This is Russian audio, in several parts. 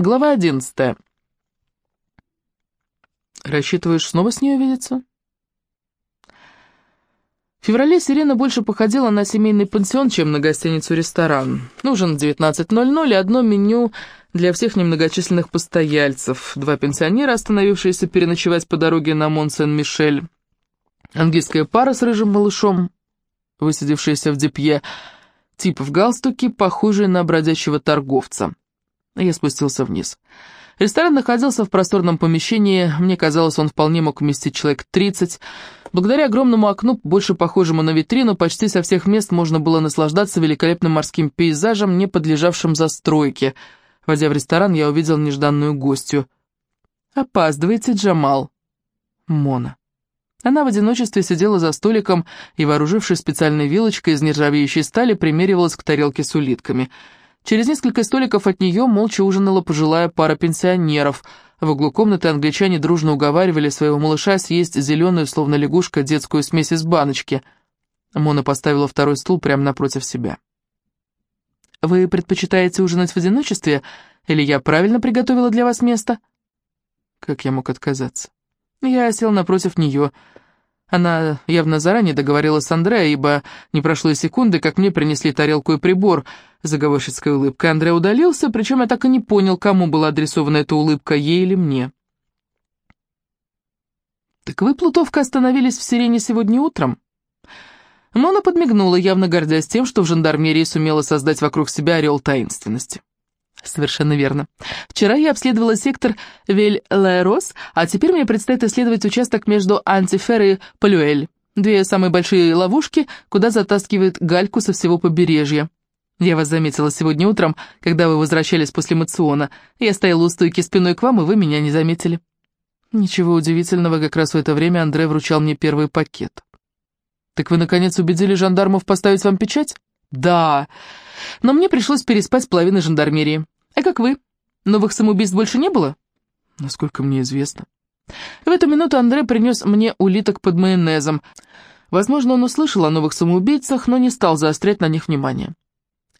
Глава одиннадцатая. «Рассчитываешь снова с ней увидеться?» В феврале «Сирена» больше походила на семейный пансион, чем на гостиницу-ресторан. Нужен 19.00 и одно меню для всех немногочисленных постояльцев. Два пенсионера, остановившиеся переночевать по дороге на Мон-Сен-Мишель. Английская пара с рыжим малышом, высадившаяся в депье. Тип в галстуке, похожий на бродячего торговца. Я спустился вниз. Ресторан находился в просторном помещении, мне казалось, он вполне мог вместить человек 30. Благодаря огромному окну, больше похожему на витрину, почти со всех мест можно было наслаждаться великолепным морским пейзажем, не подлежавшим застройке. Войдя в ресторан, я увидел нежданную гостью. «Опаздывайте, Джамал». Мона. Она в одиночестве сидела за столиком и, вооружившись специальной вилочкой из нержавеющей стали, примеривалась к тарелке с улитками — Через несколько столиков от нее молча ужинала пожилая пара пенсионеров. В углу комнаты англичане дружно уговаривали своего малыша съесть зеленую, словно лягушка, детскую смесь из баночки. Мона поставила второй стул прямо напротив себя. «Вы предпочитаете ужинать в одиночестве, или я правильно приготовила для вас место?» Как я мог отказаться? Я сел напротив нее, — она явно заранее договорилась с Андре, ибо не прошло и секунды, как мне принесли тарелку и прибор. Заговорщицкая улыбка. Андре удалился, причем я так и не понял, кому была адресована эта улыбка, ей или мне. «Так вы, Плутовка, остановились в Сирене сегодня утром?» Мона подмигнула, явно гордясь тем, что в жандармерии сумела создать вокруг себя орел таинственности. Совершенно верно. Вчера я обследовала сектор Вель-Лаэрос, а теперь мне предстоит исследовать участок между Антифер и Палюэль. Две самые большие ловушки, куда затаскивает гальку со всего побережья. Я вас заметила сегодня утром, когда вы возвращались после мациона. Я стояла у стойки спиной к вам, и вы меня не заметили. Ничего удивительного, как раз в это время Андре вручал мне первый пакет. Так вы, наконец, убедили жандармов поставить вам печать? Да, но мне пришлось переспать с половиной жандармерии. А как вы? Новых самоубийств больше не было? Насколько мне известно. В эту минуту Андре принес мне улиток под майонезом. Возможно, он услышал о новых самоубийцах, но не стал заострять на них внимание.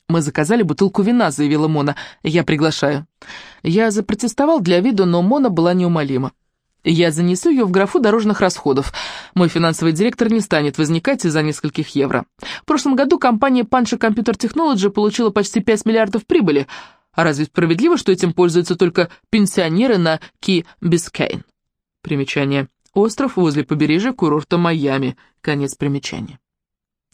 «Мы заказали бутылку вина», — заявила Мона. «Я приглашаю». Я запротестовал для виду, но Мона была неумолима. Я занесу ее в графу дорожных расходов. Мой финансовый директор не станет возникать из-за нескольких евро. В прошлом году компания Pancha Computer Technology получила почти 5 миллиардов прибыли. А разве справедливо, что этим пользуются только пенсионеры на Ки-Бискейн? Примечание. Остров возле побережья курорта Майами. Конец примечания.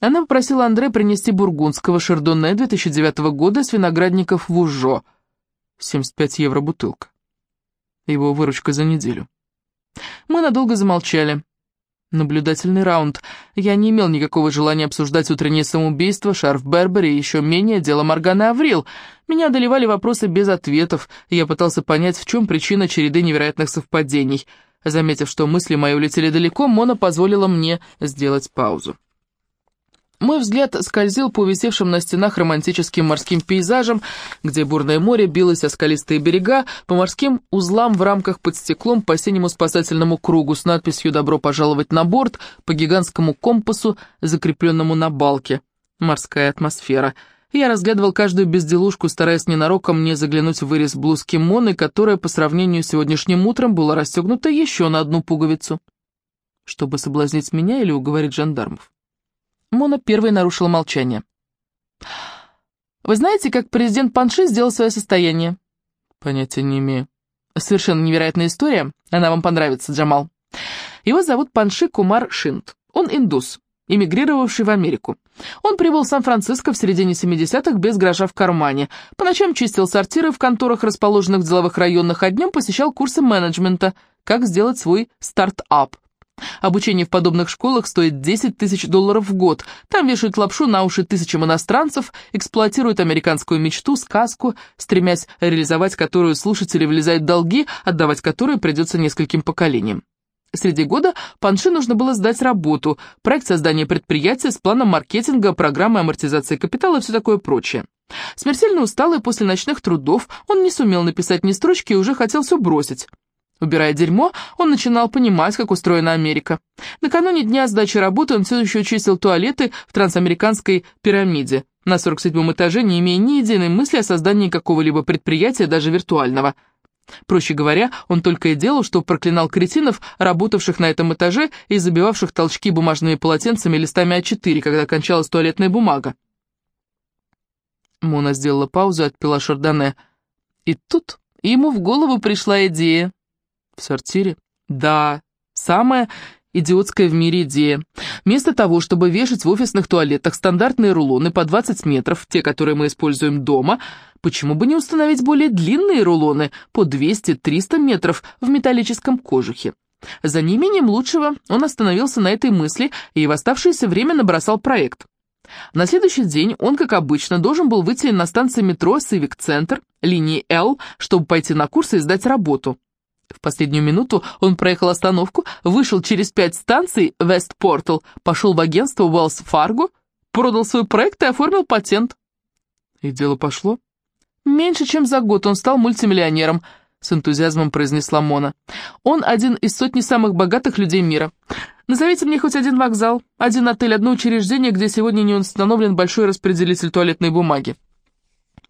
Она попросила Андре принести бургундского шардоне 2009 года с виноградников в Вужо. 75 евро бутылка. Его выручка за неделю. Мы надолго замолчали. Наблюдательный раунд. Я не имел никакого желания обсуждать утреннее самоубийство, шарф Бербери и еще менее дело Морганы Аврил. Меня одолевали вопросы без ответов, и я пытался понять, в чем причина череды невероятных совпадений. Заметив, что мысли мои улетели далеко, Мона позволила мне сделать паузу. Мой взгляд скользил по висевшим на стенах романтическим морским пейзажам, где бурное море билось о скалистые берега, по морским узлам в рамках под стеклом, по синему спасательному кругу с надписью «Добро пожаловать на борт», по гигантскому компасу, закрепленному на балке. Морская атмосфера. Я разглядывал каждую безделушку, стараясь ненароком не заглянуть в вырез блузки Моны, которая по сравнению с сегодняшним утром была расстегнута еще на одну пуговицу. Чтобы соблазнить меня или уговорить жандармов? Мона первой нарушила молчание. «Вы знаете, как президент Панши сделал свое состояние?» «Понятия не имею». «Совершенно невероятная история. Она вам понравится, Джамал. Его зовут Панши Кумар Шинт. Он индус, эмигрировавший в Америку. Он прибыл в Сан-Франциско в середине 70-х без гроша в кармане. По ночам чистил сортиры в конторах, расположенных в деловых районах, а днем посещал курсы менеджмента, как сделать свой стартап. Обучение в подобных школах стоит 10 тысяч долларов в год. Там вешают лапшу на уши тысячам иностранцев, эксплуатируют американскую мечту, сказку, стремясь реализовать которую слушатели влезают в долги, отдавать которые придется нескольким поколениям. Среди года Панши нужно было сдать работу, проект создания предприятия с планом маркетинга, программой амортизации капитала и все такое прочее. Смертельно усталый после ночных трудов, он не сумел написать ни строчки и уже хотел все бросить. Убирая дерьмо, он начинал понимать, как устроена Америка. Накануне дня сдачи работы он все еще чистил туалеты в трансамериканской пирамиде. на 47-м этаже, не имея ни единой мысли о создании какого-либо предприятия, даже виртуального. Проще говоря, он только и делал, что проклинал кретинов, работавших на этом этаже и забивавших толчки бумажными полотенцами листами А4, когда кончалась туалетная бумага. Мона сделала паузу и отпила шардоне. И тут ему в голову пришла идея. В сортире? Да, самая идиотская в мире идея. Вместо того, чтобы вешать в офисных туалетах стандартные рулоны по 20 метров, те, которые мы используем дома, почему бы не установить более длинные рулоны по 200-300 метров в металлическом кожухе? За неимением лучшего он остановился на этой мысли и в оставшееся время набросал проект. На следующий день он, как обычно, должен был выйти на станции метро «Сивик-центр» линии «Л», чтобы пойти на курсы и сдать работу. В последнюю минуту он проехал остановку, вышел через пять станций Вестпортал, пошел в агентство Уэллс Фарго, продал свой проект и оформил патент. И дело пошло. Меньше чем за год он стал мультимиллионером, с энтузиазмом произнесла Мона. Он один из сотни самых богатых людей мира. Назовите мне хоть один вокзал, один отель, одно учреждение, где сегодня не установлен большой распределитель туалетной бумаги.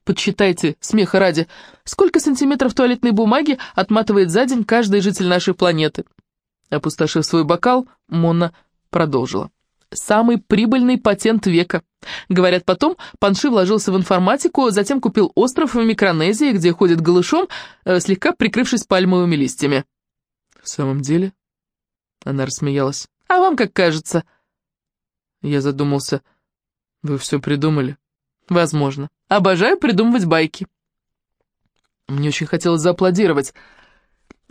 Подсчитайте, смеха ради, сколько сантиметров туалетной бумаги отматывает за день каждый житель нашей планеты. Опустошив свой бокал, Монна продолжила. Самый прибыльный патент века. Говорят, потом Панши вложился в информатику, затем купил остров в Микронезии, где ходит голышом, э, слегка прикрывшись пальмовыми листьями. «В самом деле?» Она рассмеялась. «А вам как кажется?» Я задумался. «Вы все придумали?» Возможно. Обожаю придумывать байки. Мне очень хотелось зааплодировать,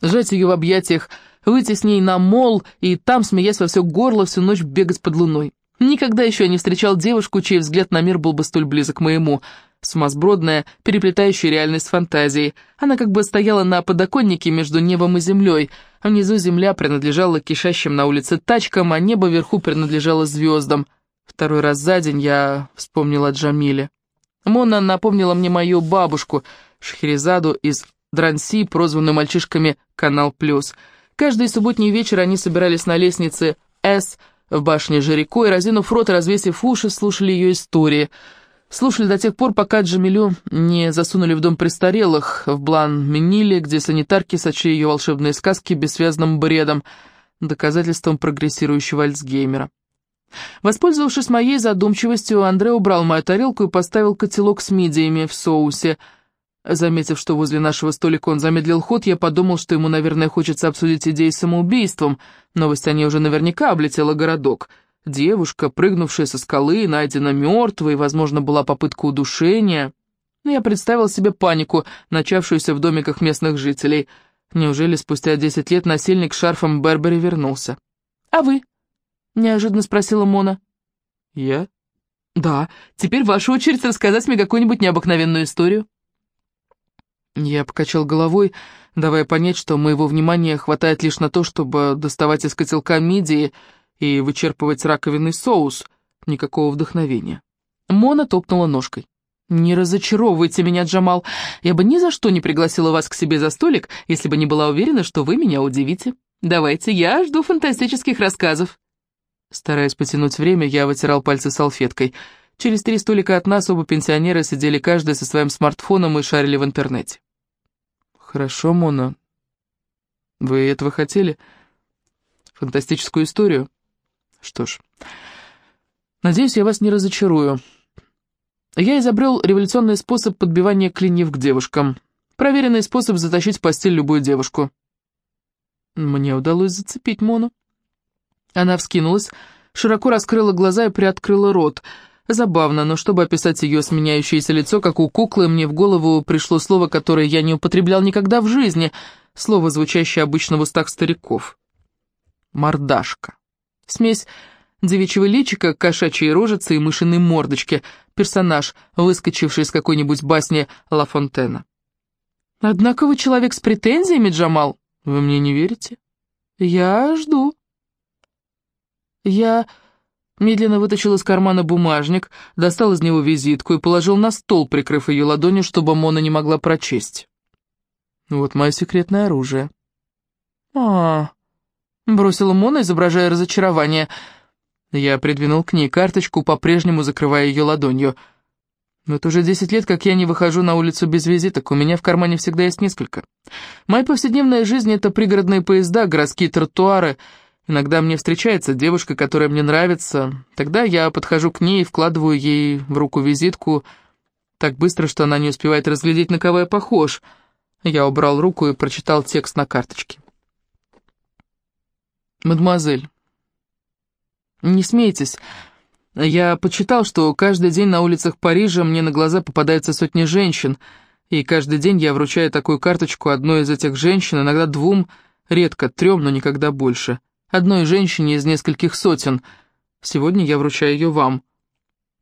сжать ее в объятиях, выйти с ней на мол и там, смеясь во все горло, всю ночь бегать под луной. Никогда еще я не встречал девушку, чей взгляд на мир был бы столь близок моему. Сумасбродная, переплетающая реальность с фантазией. Она как бы стояла на подоконнике между небом и землей, а внизу земля принадлежала кишащим на улице тачкам, а небо вверху принадлежало звездам. Второй раз за день я вспомнила Джамиле. Мона напомнила мне мою бабушку, Шахерезаду из Дранси, прозванную мальчишками «Канал Плюс». Каждый субботний вечер они собирались на лестнице «С» в башне Жирико и, разинув рот и развесив уши, слушали ее истории. Слушали до тех пор, пока Джамилю не засунули в дом престарелых, в Блан-Мениле, где санитарки сочли ее волшебные сказки бессвязным бредом, доказательством прогрессирующего Альцгеймера. Воспользовавшись моей задумчивостью, Андре убрал мою тарелку и поставил котелок с мидиями в соусе. Заметив, что возле нашего столика он замедлил ход, я подумал, что ему, наверное, хочется обсудить идеи с самоубийством. Новость о ней уже наверняка облетела городок. Девушка, прыгнувшая со скалы, найдена мертвой, возможно, была попытка удушения. Но я представил себе панику, начавшуюся в домиках местных жителей. Неужели спустя десять лет насильник шарфом Бербери вернулся? «А вы?» — неожиданно спросила Мона. «Я?» «Да, теперь ваша очередь рассказать мне какую-нибудь необыкновенную историю». Я покачал головой, давая понять, что моего внимания хватает лишь на то, чтобы доставать из котелка мидии и вычерпывать раковинный соус. Никакого вдохновения. Мона топнула ножкой. «Не разочаровывайте меня, Джамал. Я бы ни за что не пригласила вас к себе за столик, если бы не была уверена, что вы меня удивите. Давайте, я жду фантастических рассказов». Стараясь потянуть время, я вытирал пальцы салфеткой. Через три столика от нас оба пенсионера сидели каждый со своим смартфоном и шарили в интернете. «Хорошо, Мона. Вы этого хотели? Фантастическую историю? Что ж, надеюсь, я вас не разочарую. Я изобрел революционный способ подбивания клиньев к девушкам. Проверенный способ затащить в постель любую девушку. Мне удалось зацепить Мону. Она вскинулась, широко раскрыла глаза и приоткрыла рот. Забавно, но чтобы описать ее сменяющееся лицо, как у куклы, мне в голову пришло слово, которое я не употреблял никогда в жизни, слово, звучащее обычно в устах стариков. Мордашка. Смесь девичьего личика, кошачьей рожицы и мышиной мордочки, персонаж, выскочивший из какой-нибудь басни Ла Фонтена. «Однако вы человек с претензиями, Джамал. Вы мне не верите? Я жду». Я медленно вытащил из кармана бумажник, достал из него визитку и положил на стол, прикрыв ее ладонью, чтобы Мона не могла прочесть. Вот мое секретное оружие. а, бросила Мона, изображая разочарование. Я придвинул к ней карточку, по-прежнему закрывая ее ладонью. Вот уже 10 лет, как я не выхожу на улицу без визиток, у меня в кармане всегда есть несколько. Моя повседневная жизнь — это пригородные поезда, городские тротуары. Иногда мне встречается девушка, которая мне нравится. Тогда я подхожу к ней и вкладываю ей в руку визитку так быстро, что она не успевает разглядеть, на кого я похож. Я убрал руку и прочитал текст на карточке. «Мадемуазель, не смейтесь». Я почитал, что каждый день на улицах Парижа мне на глаза попадаются сотни женщин, и каждый день я вручаю такую карточку одной из этих женщин, иногда двум, редко трем, но никогда больше. Одной женщине из нескольких сотен. Сегодня я вручаю ее вам.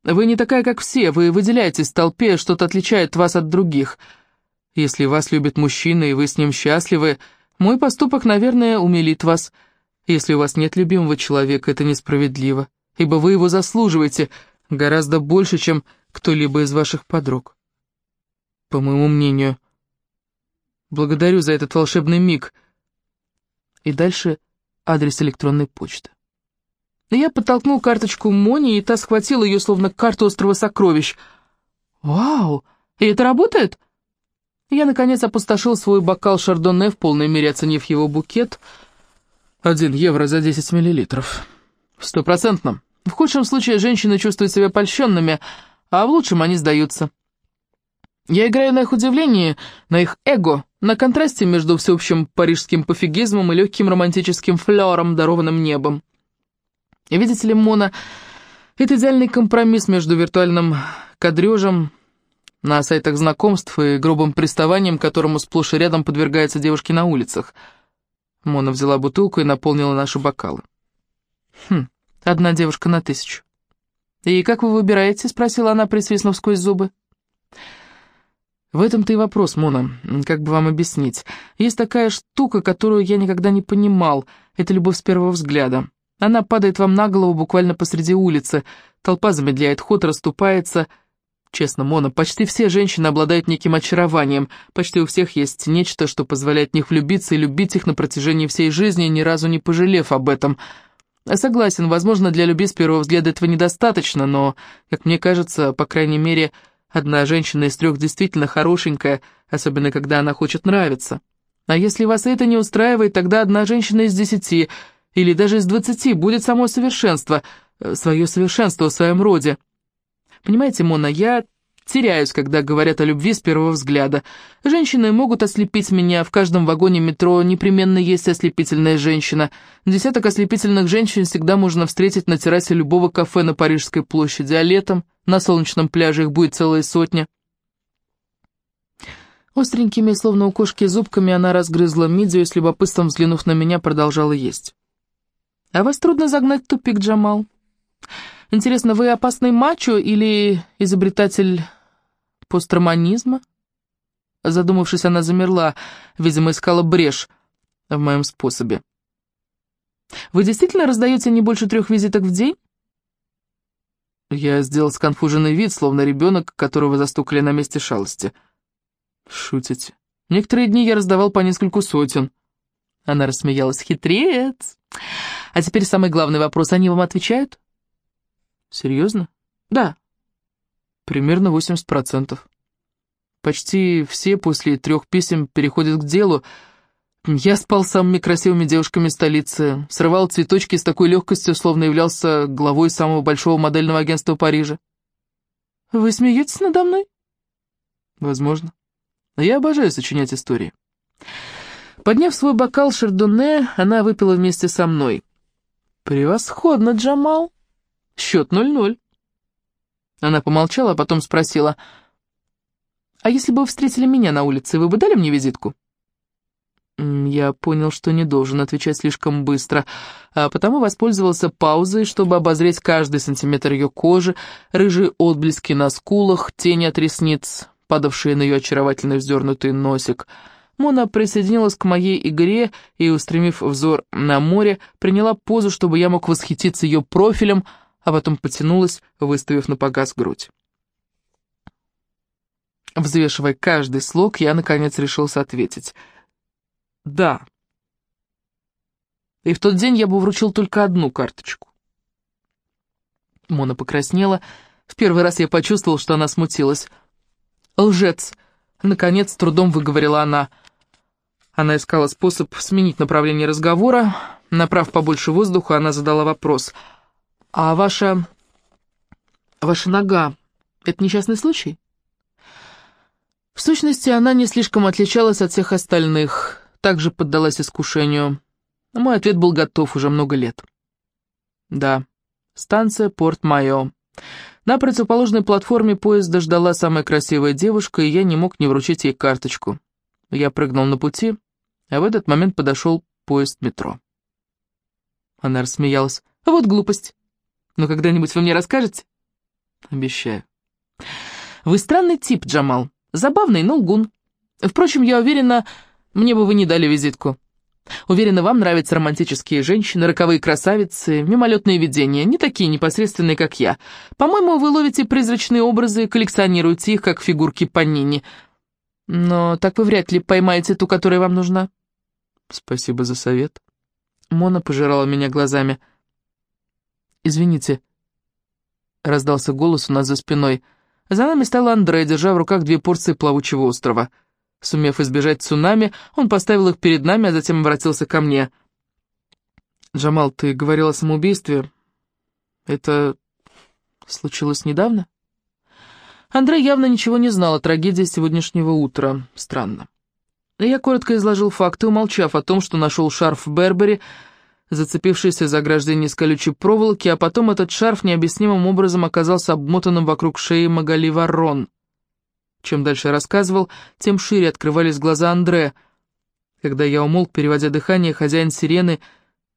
Вы не такая, как все, вы выделяетесь в толпе, что-то отличает вас от других. Если вас любит мужчина, и вы с ним счастливы, мой поступок, наверное, умилит вас. Если у вас нет любимого человека, это несправедливо ибо вы его заслуживаете гораздо больше, чем кто-либо из ваших подруг. По моему мнению. Благодарю за этот волшебный миг. И дальше адрес электронной почты. Я подтолкнул карточку Мони, и та схватила ее, словно карту острова сокровищ. «Вау! И это работает?» Я, наконец, опустошил свой бокал шардоне, в полной мере оценив его букет. Один евро за десять миллилитров. Стопроцентно. В худшем случае женщины чувствуют себя польщенными, а в лучшем они сдаются. Я играю на их удивление, на их эго, на контрасте между всеобщим парижским пофигизмом и легким романтическим флером, дарованным небом. И видите ли, Мона, это идеальный компромисс между виртуальным кадрежем на сайтах знакомств и грубым приставанием, которому сплошь и рядом подвергаются девушки на улицах. Мона взяла бутылку и наполнила наши бокалы. Хм, Одна девушка на тысячу. «И как вы выбираете?» — спросила она, присвистнув сквозь зубы. В этом-то и вопрос, Мона. Как бы вам объяснить? Есть такая штука, которую я никогда не понимал. Это любовь с первого взгляда. Она падает вам на голову буквально посреди улицы. Толпа замедляет ход, расступается. Честно, Мона, почти все женщины обладают неким очарованием. Почти у всех есть нечто, что позволяет в них влюбиться и любить их на протяжении всей жизни, ни разу не пожалев об этом. Согласен, возможно, для любви с первого взгляда этого недостаточно, но, как мне кажется, по крайней мере, одна женщина из трех действительно хорошенькая, особенно когда она хочет нравиться. А если вас это не устраивает, тогда одна женщина из десяти или даже из двадцати будет само совершенство, э, свое совершенство в своем роде. Понимаете, Мона, я Теряюсь, когда говорят о любви с первого взгляда. Женщины могут ослепить меня, в каждом вагоне метро непременно есть ослепительная женщина. Десяток ослепительных женщин всегда можно встретить на террасе любого кафе на Парижской площади, а летом на солнечном пляже их будет целая сотня. Остренькими, словно у кошки, зубками она разгрызла мидию и с любопытством взглянув на меня, продолжала есть. «А вас трудно загнать тупик, Джамал?» Интересно, вы опасный мачо или изобретатель построманизма?» Задумавшись, она замерла, видимо, искала брешь в моем способе. «Вы действительно раздаете не больше трех визиток в день?» Я сделал сконфуженный вид, словно ребенок, которого застукали на месте шалости. «Шутите. Некоторые дни я раздавал по нескольку сотен». Она рассмеялась. «Хитрец! А теперь самый главный вопрос. Они вам отвечают?» Серьезно? Да. Примерно 80%. Почти все после трех писем переходят к делу. Я спал с самыми красивыми девушками столицы, срывал цветочки с такой легкостью, словно являлся главой самого большого модельного агентства Парижа. Вы смеетесь надо мной? Возможно. Я обожаю сочинять истории. Подняв свой бокал шардоне, она выпила вместе со мной. «Превосходно, Джамал!» Счет ноль-ноль. Она помолчала, а потом спросила, «А если бы вы встретили меня на улице, вы бы дали мне визитку?» Я понял, что не должен отвечать слишком быстро, а потому воспользовался паузой, чтобы обозреть каждый сантиметр ее кожи, рыжие отблески на скулах, тени от ресниц, падавшие на ее очаровательно вздернутый носик. Мона присоединилась к моей игре и, устремив взор на море, приняла позу, чтобы я мог восхититься ее профилем, а потом потянулась, выставив на показ грудь. Взвешивая каждый слог, я, наконец, решился ответить. «Да». И в тот день я бы вручил только одну карточку. Мона покраснела, В первый раз я почувствовал, что она смутилась. «Лжец!» — наконец с трудом выговорила она. Она искала способ сменить направление разговора. Направ побольше воздуха, она задала вопрос. «А ваша... ваша нога — это несчастный случай?» В сущности, она не слишком отличалась от всех остальных, также поддалась искушению. Мой ответ был готов уже много лет. Да, станция Порт-Майо. На противоположной платформе поезда ждала самая красивая девушка, и я не мог не вручить ей карточку. Я прыгнул на пути, а в этот момент подошел поезд метро. Она рассмеялась. «Вот глупость. Но когда-нибудь вы мне расскажете?» «Обещаю». «Вы странный тип, Джамал. Забавный, но лгун. Впрочем, я уверена, мне бы вы не дали визитку. Уверена, вам нравятся романтические женщины, роковые красавицы, мимолетные видения, не такие непосредственные, как я. По-моему, вы ловите призрачные образы коллекционируете их, как фигурки Панини. Но так вы вряд ли поймаете ту, которая вам нужна. Спасибо за совет. Мона пожирала меня глазами. «Извините», — раздался голос у нас за спиной. За нами стал Андре, держа в руках две порции плавучего острова — Сумев избежать цунами, он поставил их перед нами, а затем обратился ко мне. «Джамал, ты говорил о самоубийстве. Это случилось недавно?» Андрей явно ничего не знал о трагедии сегодняшнего утра. Странно. Я коротко изложил факты, умолчав о том, что нашел шарф Бербери, зацепившийся за ограждение из колючей проволоки, а потом этот шарф необъяснимым образом оказался обмотанным вокруг шеи Магали Варрон. Чем дальше рассказывал, тем шире открывались глаза Андре. Когда я умолк, переводя дыхание, хозяин сирены,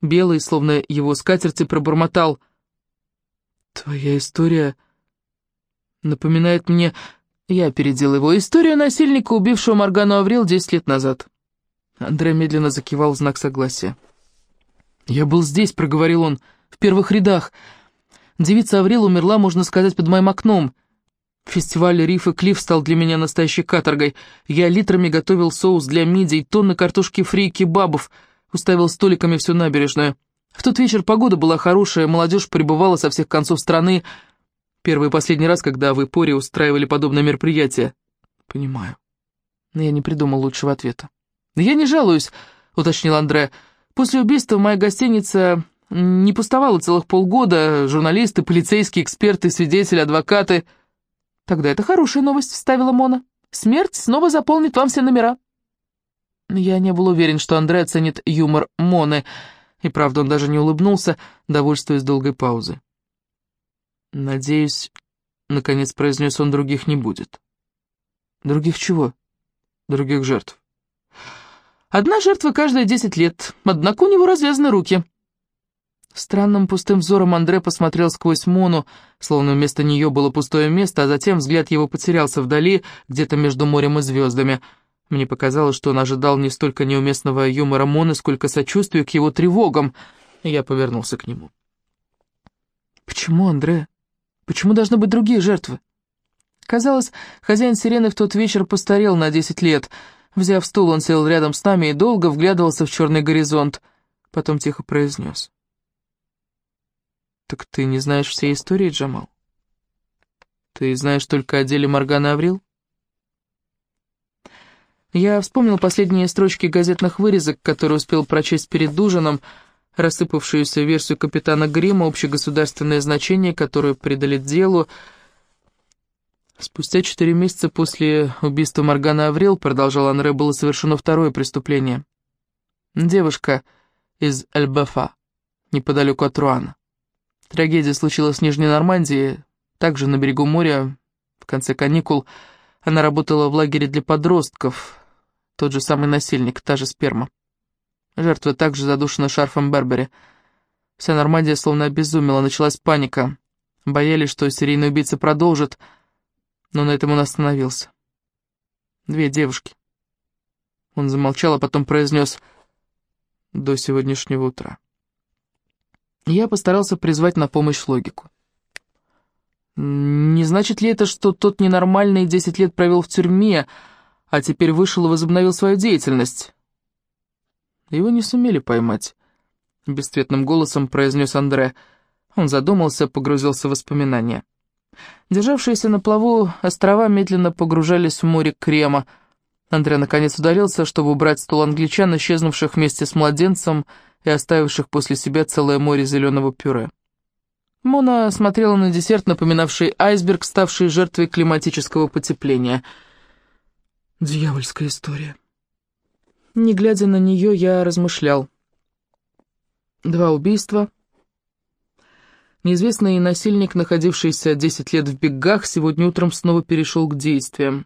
белый, словно его скатерти, пробормотал. «Твоя история напоминает мне...» Я опередил его. «История насильника, убившего Моргану Аврил 10 лет назад». Андре медленно закивал знак согласия. «Я был здесь», — проговорил он, — «в первых рядах. Девица Аврил умерла, можно сказать, под моим окном». Фестиваль «Риф и Клифф» стал для меня настоящей каторгой. Я литрами готовил соус для мидий, тонны картошки фри и кебабов, уставил столиками всю набережную. В тот вечер погода была хорошая, молодежь прибывала со всех концов страны. Первый и последний раз, когда в Ипоре устраивали подобное мероприятие. Понимаю. Но я не придумал лучшего ответа. «Я не жалуюсь», — уточнил Андре. «После убийства моя гостиница не пустовала целых полгода. Журналисты, полицейские, эксперты, свидетели, адвокаты...» «Тогда это хорошая новость», — вставила Мона. «Смерть снова заполнит вам все номера». Я не был уверен, что Андрей оценит юмор Моны, и правда он даже не улыбнулся, довольствуясь долгой паузы. «Надеюсь, — наконец произнес он, — других не будет». «Других чего?» «Других жертв». «Одна жертва каждые десять лет, однако у него развязаны руки». Странным пустым взором Андре посмотрел сквозь Мону, словно вместо нее было пустое место, а затем взгляд его потерялся вдали, где-то между морем и звездами. Мне показалось, что он ожидал не столько неуместного юмора Моны, сколько сочувствия к его тревогам, я повернулся к нему. «Почему, Андре? Почему должны быть другие жертвы?» Казалось, хозяин сирены в тот вечер постарел на десять лет. Взяв стул, он сел рядом с нами и долго вглядывался в черный горизонт. Потом тихо произнес. «Так ты не знаешь всей истории, Джамал? Ты знаешь только о деле Моргана Аврил?» Я вспомнил последние строчки газетных вырезок, которые успел прочесть перед ужином, рассыпавшуюся версию капитана Грима, общегосударственное значение, которое придали делу. Спустя четыре месяца после убийства Моргана Аврил, продолжал Анре, было совершено второе преступление. Девушка из Эльбафа, неподалеку от Руана. Трагедия случилась в Нижней Нормандии, также на берегу моря, в конце каникул. Она работала в лагере для подростков, тот же самый насильник, та же сперма. Жертва также задушена шарфом Бербери. Вся Нормандия словно обезумела, началась паника. Боялись, что серийный убийца продолжит, но на этом он остановился. Две девушки. Он замолчал, а потом произнес «до сегодняшнего утра». Я постарался призвать на помощь логику. Не значит ли это, что тот ненормальный десять лет провел в тюрьме, а теперь вышел и возобновил свою деятельность? Его не сумели поймать, — бесцветным голосом произнес Андре. Он задумался, погрузился в воспоминания. Державшиеся на плаву острова медленно погружались в море крема. Андрей наконец удалился, чтобы убрать стол англичан, исчезнувших вместе с младенцем и оставивших после себя целое море зеленого пюре. Мона смотрела на десерт, напоминавший айсберг, ставший жертвой климатического потепления. Дьявольская история. Не глядя на нее, я размышлял. Два убийства. Неизвестный насильник, находившийся 10 лет в бегах, сегодня утром снова перешел к действиям.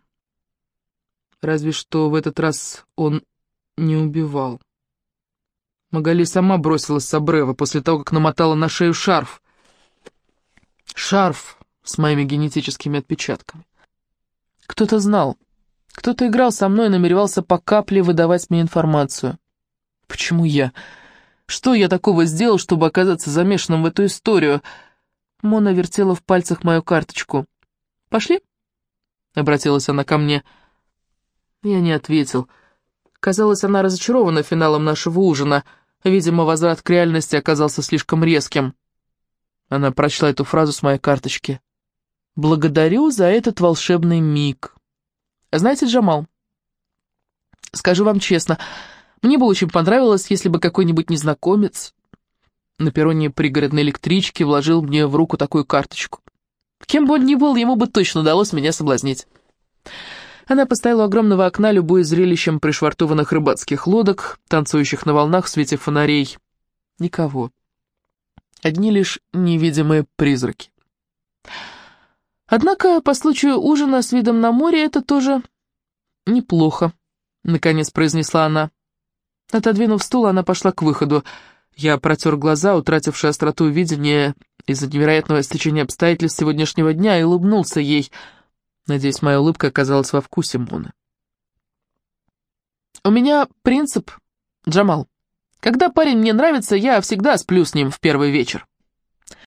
Разве что в этот раз он не убивал. Магали сама бросилась с обрыва после того, как намотала на шею шарф. Шарф с моими генетическими отпечатками. Кто-то знал. Кто-то играл со мной и намеревался по капле выдавать мне информацию. Почему я? Что я такого сделал, чтобы оказаться замешанным в эту историю? Мона вертела в пальцах мою карточку. «Пошли?» — обратилась она ко мне. Я не ответил. Казалось, она разочарована финалом нашего ужина. Видимо, возврат к реальности оказался слишком резким. Она прочла эту фразу с моей карточки. «Благодарю за этот волшебный миг». Знаете, Джамал, скажу вам честно, мне бы очень понравилось, если бы какой-нибудь незнакомец на перроне пригородной электрички вложил мне в руку такую карточку. Кем бы он ни был, ему бы точно удалось меня соблазнить. Она поставила у огромного окна, любуясь зрелищем пришвартованных рыбацких лодок, танцующих на волнах в свете фонарей. Никого. Одни лишь невидимые призраки. Однако по случаю ужина с видом на море это тоже неплохо, наконец произнесла она. Отодвинув стул, она пошла к выходу. Я протер глаза, утративший остроту видения из-за невероятного стечения обстоятельств сегодняшнего дня, и улыбнулся ей. Надеюсь, моя улыбка оказалась во вкусе Моны. «У меня принцип, Джамал. Когда парень мне нравится, я всегда сплю с ним в первый вечер».